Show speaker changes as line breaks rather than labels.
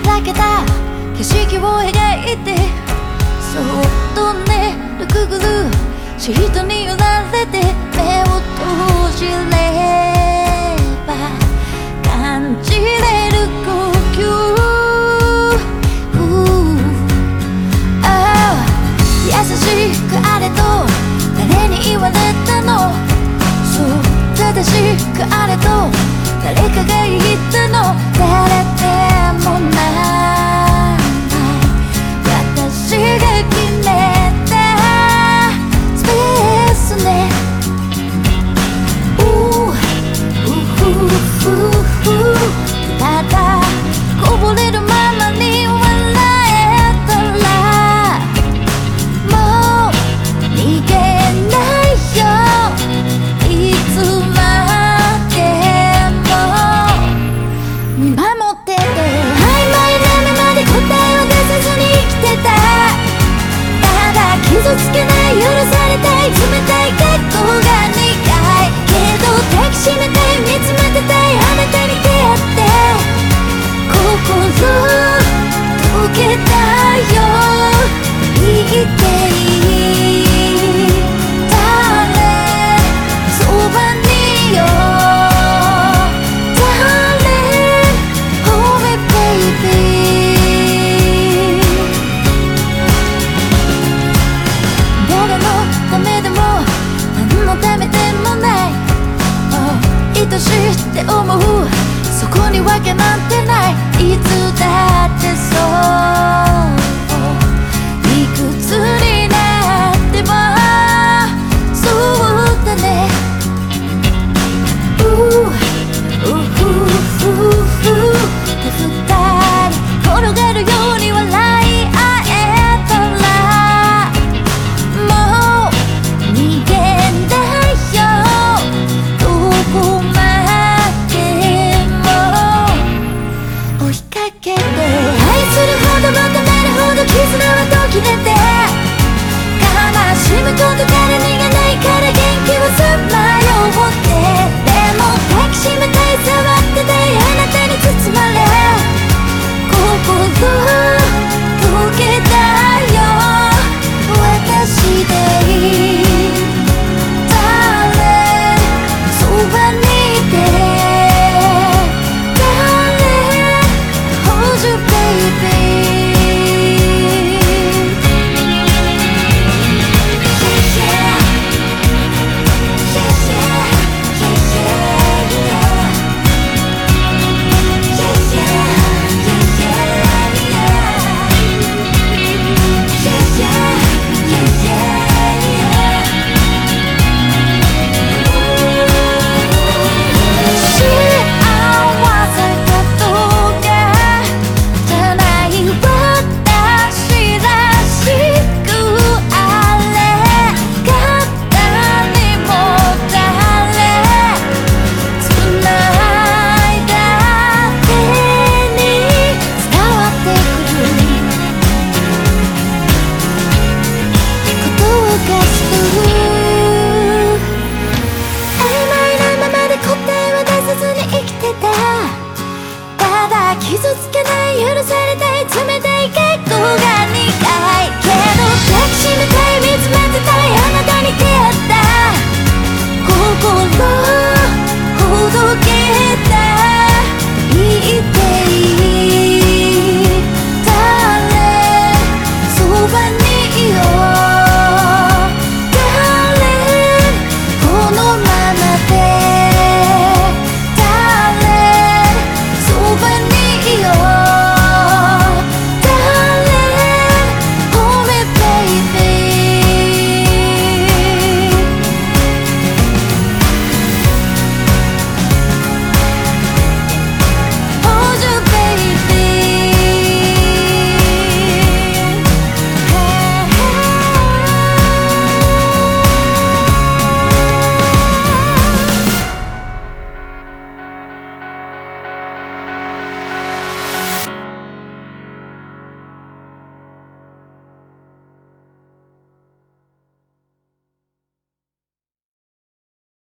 開けた景色を描いてそっとねるくぐるシートに揺られて目を閉じるためでもない、oh、愛しいって思う。そこに訳なんてない。いつだってそう。け愛するほど求めるほど絆は途切れて。